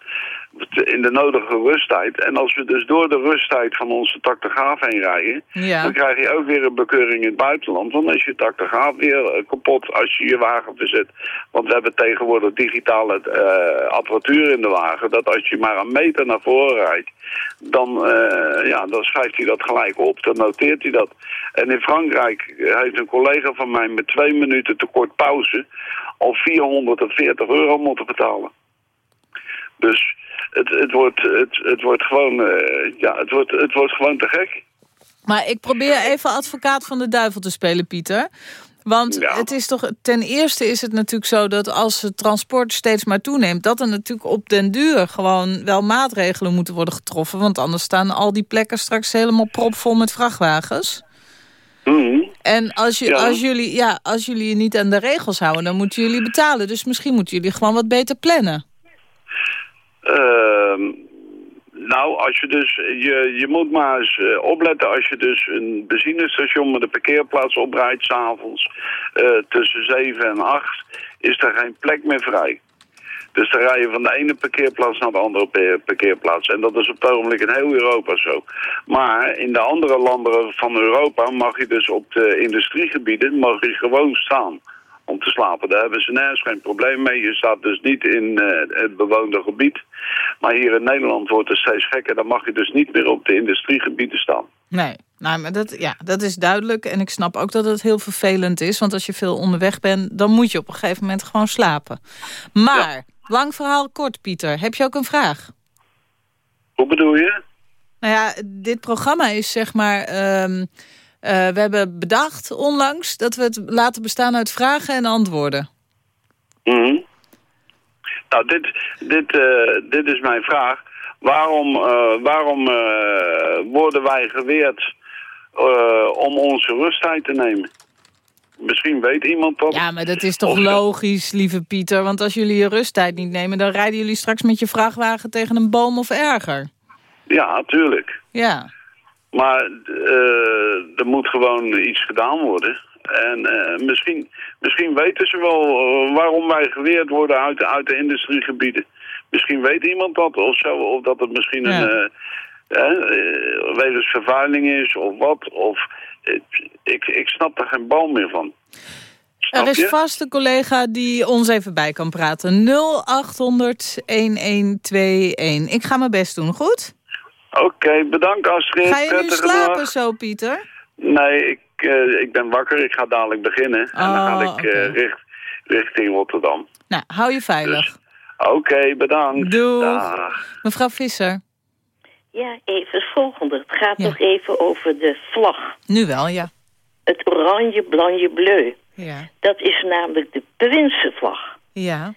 in de nodige rusttijd. En als we dus door de rusttijd van onze tachograaf heen rijden, Ja. dan krijg je ook weer een bekeuring in het buitenland. Dan is je tachograaf weer eh, kapot als je je wagen verzet. Want we hebben tegenwoordig digitale eh, apparatuur in de wagen. Dat als je maar een meter naar voren rijdt, dan, eh, ja, dan schrijft hij dat gelijk op. Dan noteert hij dat. En in Frankrijk heeft een collega van mij met twee minuten tekort pauze al 440 euro moeten betalen. Dus het, het, wordt, het, het wordt gewoon, eh, ja, het wordt, het wordt gewoon te gek. Maar ik probeer even advocaat van de duivel te spelen, Pieter. Want het is toch, ten eerste is het natuurlijk zo dat als het transport steeds maar toeneemt... dat er natuurlijk op den duur gewoon wel maatregelen moeten worden getroffen. Want anders staan al die plekken straks helemaal propvol met vrachtwagens. En als, je, Ja. als, jullie, ja, als jullie je niet aan de regels houden, dan moeten jullie betalen. Dus misschien moeten jullie gewoon wat beter plannen. Ehm, nou, als je dus, je, je moet maar eens eh, opletten als je dus een benzinestation met een parkeerplaats oprijdt s'avonds eh tussen 7 en 8, is er geen plek meer vrij. Dus dan rij je van de ene parkeerplaats naar de andere pa- parkeerplaats. En dat is op het ogenblik in heel Europa zo. Maar in de andere landen van Europa mag je dus op de industriegebieden mag je gewoon staan om te slapen. Daar hebben ze nergens geen probleem mee. Je staat dus niet in eh, het bewoonde gebied. Maar hier in Nederland wordt het steeds gekker. Dan mag je dus niet meer op de industriegebieden staan. Nee, nou, maar dat, ja, dat is duidelijk. En ik snap ook dat het heel vervelend is. Want als je veel onderweg bent, dan moet je op een gegeven moment gewoon slapen. Maar, lang verhaal kort, Pieter. Heb je ook een vraag? Hoe bedoel je? Nou ja, dit programma is zeg maar... ehm, eh, we hebben bedacht onlangs dat we het laten bestaan uit vragen en antwoorden. Mhm. Nou, dit, dit, eh, dit is mijn vraag. Waarom, eh, waarom worden wij geweerd om onze rusttijd te nemen? Misschien weet iemand dat. Ja, maar dat is toch Of- logisch, lieve Pieter? Want als jullie je rusttijd niet nemen... dan rijden jullie straks met je vrachtwagen tegen een boom of erger. Ja, tuurlijk. Ja. Maar eh, er moet gewoon iets gedaan worden. En eh, misschien, misschien weten ze wel eh, waarom wij geweerd worden uit, uit de industriegebieden. Misschien weet iemand dat of zo. Of dat het misschien Ja. een... wegens vervuiling is of wat. Of, ik, ik snap er geen bal meer van. Snap Er is je? vast een collega die ons even bij kan praten. 0800-1121. Ik ga mijn best doen, goed? Oké, bedankt Astrid. Ga je nu slapen dag. zo, Pieter? Nee, ik, eh, ik ben wakker. Ik ga dadelijk beginnen. en dan ga Oh, ik eh, richt, richting Rotterdam. Nou, hou je veilig. Oké, bedankt. Doeg. Dag. Mevrouw Visser. Ja, even het volgende. Het gaat nog even over de vlag. Nu wel, ja. Het oranje, blanje, bleu. Ja. Dat is namelijk de prinsenvlag. Ja.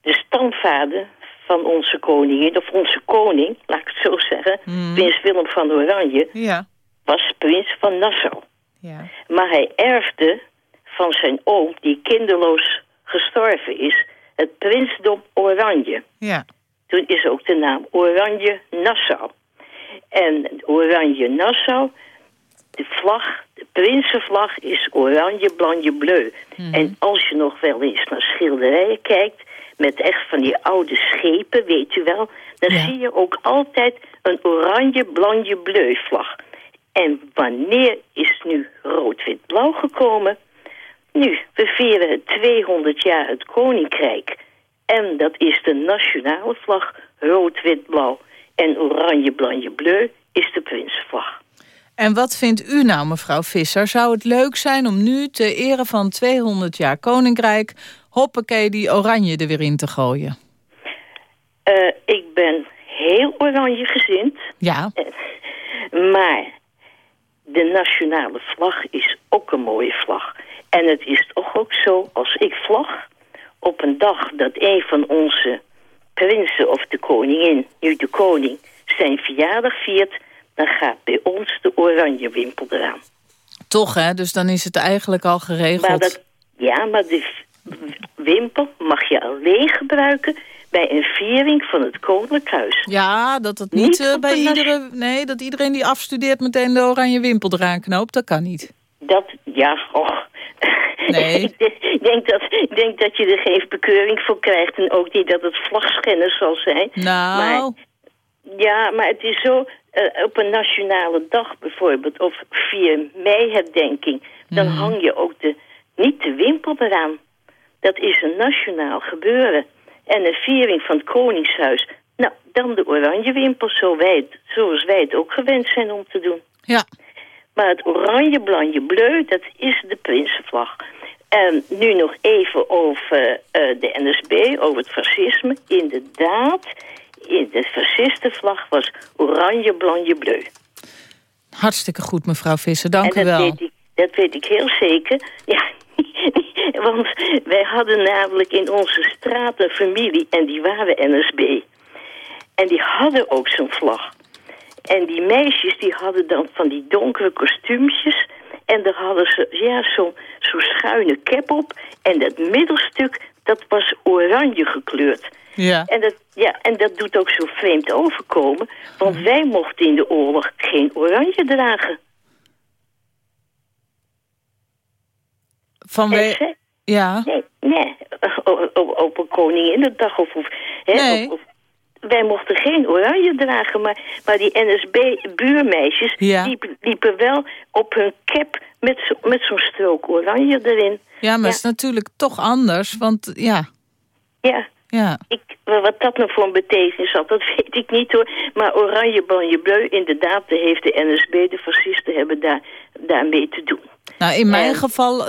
De stamvader van onze koningin, of onze koning, laat ik het zo zeggen, prins Willem van Oranje, Ja. was prins van Nassau. Ja. Maar hij erfde van zijn oom, die kinderloos gestorven is, het prinsdom Oranje. Ja. Toen is ook de naam Oranje Nassau. En Oranje Nassau, de vlag, de prinsenvlag is oranje, blanje, bleu. En als je nog wel eens naar schilderijen kijkt, met echt van die oude schepen, weet u wel, dan zie je ook altijd een oranje, blanje, bleu vlag. En wanneer is nu rood-wit-blauw gekomen? Nu, we vieren het 200 jaar het Koninkrijk. En dat is de nationale vlag, rood-wit-blauw. En oranje-blanje-bleu is de Prinsenvlag. En wat vindt u nou, mevrouw Visser? Zou het leuk zijn om nu ter ere van 200 jaar Koninkrijk... hoppakee die oranje er weer in te gooien? Eh, ik ben heel oranje gezind. Ja. Maar de nationale vlag is ook een mooie vlag. En het is toch ook zo, als ik vlag op een dag dat een van onze prinsen of de koningin, nu de koning, zijn verjaardag viert, dan gaat bij ons de oranje wimpel eraan. Toch, hè? Dus dan is het eigenlijk al geregeld. Maar dat, ja, maar de wimpel mag je alleen gebruiken bij een viering van het koninklijk huis. Ja, dat het niet, Niet eh, bij iedere... Nee, dat iedereen die afstudeert meteen de oranje wimpel eraan knoopt. Dat kan niet. Dat, ja, och. Nee. ik denk- ik denk dat, ik denk dat je er geen bekeuring voor krijgt en ook niet dat het vlagschennis zal zijn. Nou... Maar, ja, maar het is zo, eh, op een nationale dag bijvoorbeeld, of 4 mei herdenking, dan Mhm. hang je ook de, niet de wimpel eraan. Dat is een nationaal gebeuren. En een viering van het Koningshuis, nou, dan de oranje wimpel, zo wij het, zoals wij het ook gewend zijn om te doen. Ja. Maar het oranje, blanje, bleu, dat is de Prinsenvlag. En nu nog even over eh, de NSB, over het fascisme. Inderdaad, de fascistenvlag was oranje, blanje, bleu. Hartstikke goed, mevrouw Visser. Dank en u wel. Weet ik, dat weet ik heel zeker. Ja, want wij hadden namelijk in onze straat een familie en die waren NSB. En die hadden ook zo'n vlag. En die meisjes die hadden dan van die donkere kostuumtjes. En daar hadden ze ja, zo'n zo'n schuine cap op. En dat middelstuk, dat was oranje gekleurd. Ja. En dat, ja, en dat doet ook zo vreemd overkomen. Want wij mochten in de oorlog geen oranje dragen. Van zij- Ja. Nee, nee. Op een Koninginnedag of... of, hè, Nee. of- of- wij mochten geen oranje dragen, maar, maar die NSB-buurmeisjes... Ja. Die liepen wel op hun cap met met zo'n strook oranje erin. Ja, maar het is natuurlijk toch anders. Want ja, Ja, ja. ik, wat dat nou voor een betekenis had, dat weet ik niet hoor. Maar oranje, blanje, bleu, inderdaad, daar heeft de NSB, de fascisten, hebben daar, daarmee te doen. Nou, in mijn, geval,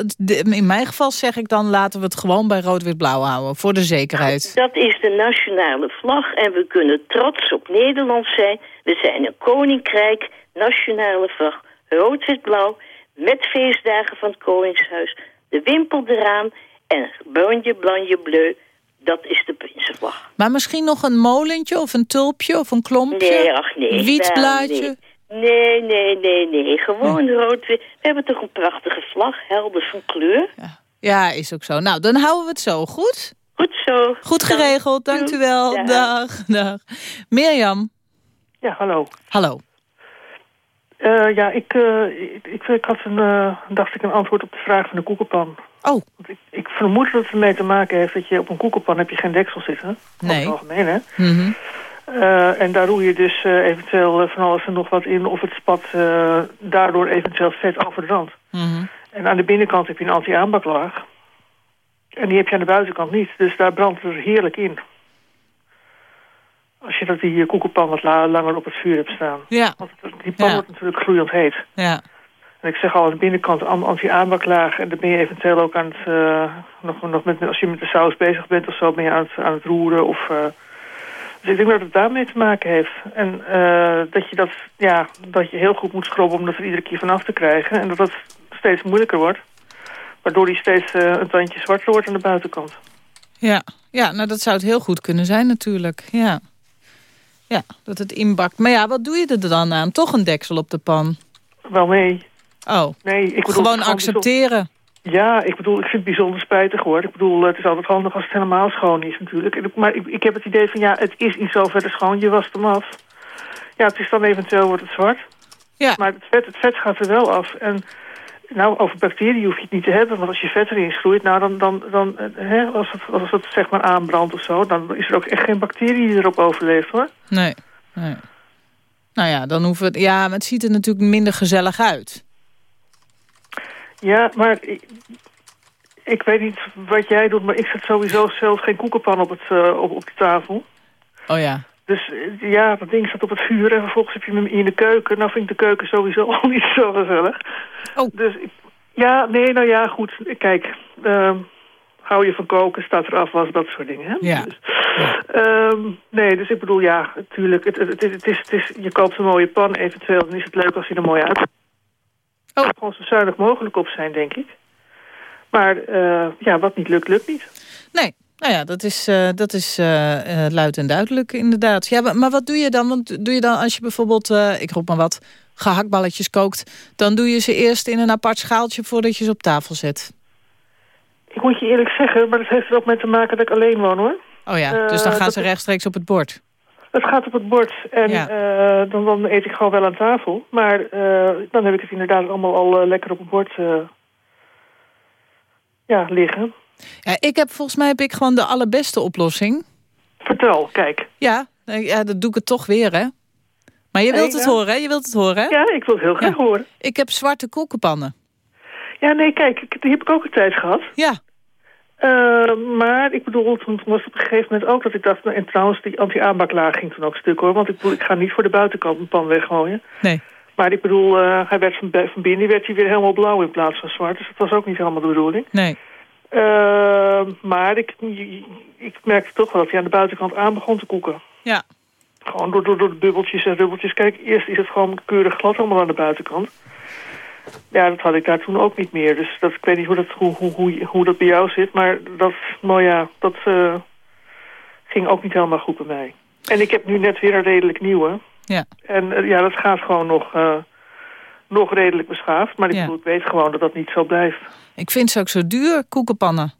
in mijn geval zeg ik dan laten we het gewoon bij rood-wit-blauw houden. Voor de zekerheid. Dat is de nationale vlag en we kunnen trots op Nederland zijn. We zijn een koninkrijk, nationale vlag, rood-wit-blauw... met feestdagen van het Koningshuis, de wimpel eraan... en blanje, blanje, bleu, dat is de Prinsenvlag. Maar misschien nog een molentje of een tulpje of een klompje? Nee, ach nee. Wietsblaadje? wel, Nee, nee, nee, nee. Gewoon rood. We hebben toch een prachtige vlag, helder van kleur. Ja, is ook zo. Nou, dan houden we het zo. Goed? Goed zo. Goed geregeld, dank u wel. Dag. Dag, dag. Mirjam. Ja, hallo. Hallo. Eh, ja, ik, eh, ik, ik, had een, eh, dacht ik een antwoord op de vraag van de koekenpan. Oh. Want ik, ik vermoed dat het ermee te maken heeft dat je op een koekenpan heb je geen deksel zitten. Nee. Over het algemeen, hè? Mhm. En daar roei je dus eventueel van alles en nog wat in... of het spat daardoor eventueel vet over de rand. Mhm. En aan de binnenkant heb je een anti-aanbaklaag. En die heb je aan de buitenkant niet. Dus daar brandt het heerlijk in. Als je dat die eh, koekenpan wat la- langer op het vuur hebt staan. Ja. Want die pan Ja. wordt natuurlijk gloeiend heet. Ja. En ik zeg al aan de binnenkant anti-aanbaklaag. En dan ben je eventueel ook aan het... eh, nog, nog met, als je met de saus bezig bent of zo, ben je aan het, aan het roeren. Of, eh, dus ik denk dat het daarmee te maken heeft. En dat, je dat, ja, dat je heel goed moet schrobben om dat er iedere keer vanaf te krijgen. En dat dat steeds moeilijker wordt. Waardoor die steeds een tandje zwarter wordt aan de buitenkant. Ja. ja, nou dat zou het heel goed kunnen zijn natuurlijk. Ja. Ja, dat het inbakt. Maar ja, wat doe je er dan aan? Toch een deksel op de pan? Wel nee. Oh, Nee, ik bedoel, gewoon accepteren. Ja, ik bedoel, ik vind het bijzonder spijtig hoor. Ik bedoel, het is altijd handig als het helemaal schoon is natuurlijk. Maar ik, ik heb het idee van, ja, het is in zoverre schoon. Je wast hem af. Ja, het is dan eventueel wordt het zwart. Ja. Maar het vet, het vet gaat er wel af. En nou, over bacteriën hoef je het niet te hebben. Want als je vet erin schroeit, nou dan, dan, dan eh, hè, als, het, als het zeg maar aanbrandt of zo... dan is er ook echt geen bacterie die erop overleeft hoor. Nee, nee. Nou ja, dan hoeven het... Ja, maar het ziet er natuurlijk minder gezellig uit. Ja, maar ik, ik weet niet wat jij doet, maar ik zet sowieso zelf geen koekenpan op, het, eh, op, op de tafel. Oh ja. Dus eh, ja, dat ding staat op het vuur en vervolgens heb je hem in de keuken. Nou vind ik de keuken sowieso al niet zo gezellig. Oh. Dus ja, nee, nou ja, goed. Kijk, ehm, hou je van koken, staat er afwas, dat soort dingen. Hè? Ja. Ehm, nee, dus ik bedoel, ja, natuurlijk. Het, het, het, het is, het is, je koopt een mooie pan eventueel, dan is het leuk als hij er mooi uit. Oh. Gewoon zo zuinig mogelijk op zijn, denk ik. Maar eh, ja, wat niet lukt, lukt niet. Nee, nou ja, dat is, eh, dat is eh, eh, luid en duidelijk inderdaad. Ja, maar, maar wat doe je dan? Want doe je dan als je bijvoorbeeld, ik roep maar wat, gehaktballetjes kookt... dan doe je ze eerst in een apart schaaltje voordat je ze op tafel zet. Ik moet je eerlijk zeggen, maar dat heeft er ook mee te maken dat ik alleen woon, hoor. Oh ja, dus dan gaan ze rechtstreeks op het bord. Het gaat op het bord en Ja. dan, dan eet ik gewoon wel aan tafel. Maar dan heb ik het inderdaad allemaal al lekker op het bord ja, liggen. Ja, ik heb volgens mij heb ik gewoon de allerbeste oplossing. Vertel, kijk. Ja, ja dat doe ik het toch weer, hè? Maar je wilt het ja. horen, hè? Je wilt het horen, hè? Ja, ik wil het heel graag horen. Ik heb zwarte koekenpannen. Ja, nee, kijk, die heb ik ook een tijd gehad. Ja. Eh, maar ik bedoel, toen was het op een gegeven moment ook dat ik dacht... nou, en trouwens, die anti-aanbaklaag ging toen ook stuk, hoor. Want ik bedoel, ik ga niet voor de buitenkant een pan weggooien. Nee. Maar ik bedoel, eh, hij werd van, van binnen werd hij weer helemaal blauw in plaats van zwart. Dus dat was ook niet helemaal de bedoeling. Nee. Eh, maar ik, ik merkte toch wel dat hij aan de buitenkant aan begon te koeken. Ja. Gewoon door, door, door de bubbeltjes en rubbeltjes. Kijk, eerst is het gewoon keurig glad allemaal aan de buitenkant. Ja, dat had ik daar toen ook niet meer. Dus dat, ik weet niet hoe dat, hoe, hoe, hoe, hoe dat bij jou zit. Maar dat, nou ja, dat eh, ging ook niet helemaal goed bij mij. En ik heb nu net weer een redelijk nieuwe. Ja. En eh, ja, dat gaat gewoon nog, nog redelijk beschaafd. Maar ik, Ja. bedoel, ik weet gewoon dat dat niet zo blijft. Ik vind ze ook zo duur, koekenpannen.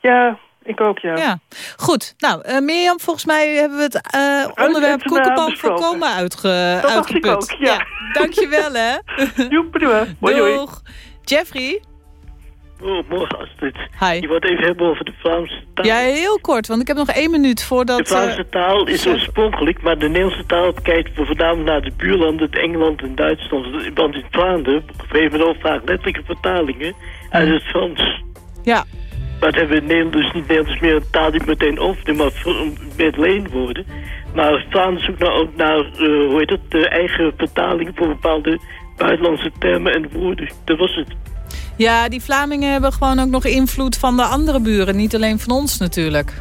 Ja, ik ook, ja. Ja. Goed. Nou, eh, Mirjam, volgens mij hebben we het eh, onderwerp en koekenpan volkomen uitge, Dat dacht ik uitgeput. ook, ja. Dankjewel, hè. Joep. Doeg. Jeffrey? Oh, morgen Astrid. Hi. Je wordt even hebben over de Vlaamse taal. Ja, heel kort, want ik heb nog één minuut voordat... de Vlaamse eh, taal is oorspronkelijk, maar de Nederlandse taal kijkt voor voornamelijk naar de buurlanden, Engeland en Duitsland. Want in Vlaanderen geven we ook vaak letterlijke vertalingen uit het Frans. Ja. Maar het hebben we in Nederland dus niet Nederlands meer een taal die meteen overneemt, maar met leenwoorden. Maar Vlaanderen zoekt nou ook naar, eh, hoe heet het, de eigen vertalingen voor bepaalde buitenlandse termen en woorden. Dat was het. Ja, die Vlamingen hebben gewoon ook nog invloed van de andere buren. Niet alleen van ons natuurlijk.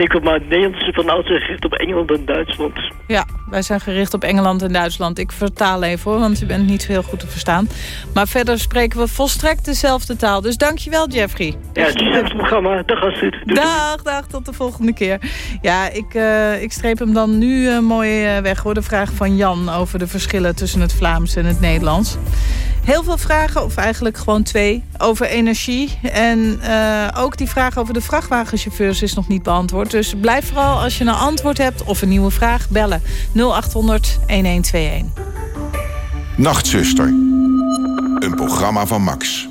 Denk wel maar Nederlands is van oudsher gericht op Engeland en Duitsland. Ja, wij zijn gericht op Engeland en Duitsland. Ik vertaal even hoor, want u bent niet heel goed te verstaan. Maar verder spreken we volstrekt dezelfde taal. Dus dankjewel Jeffrey. Ja, het programma. Dag Astrid. Dag, dag, tot de volgende keer. Ja, ik, eh, ik streep hem dan nu eh, mooi eh, weg hoor. De vraag van Jan over de verschillen tussen het Vlaams en het Nederlands. Heel veel vragen, of eigenlijk gewoon twee, over energie. En eh, ook die vraag over de vrachtwagenchauffeurs is nog niet beantwoord. Dus blijf vooral als je een antwoord hebt of een nieuwe vraag bellen. 0800 1121. Nachtzuster. Een programma van Max.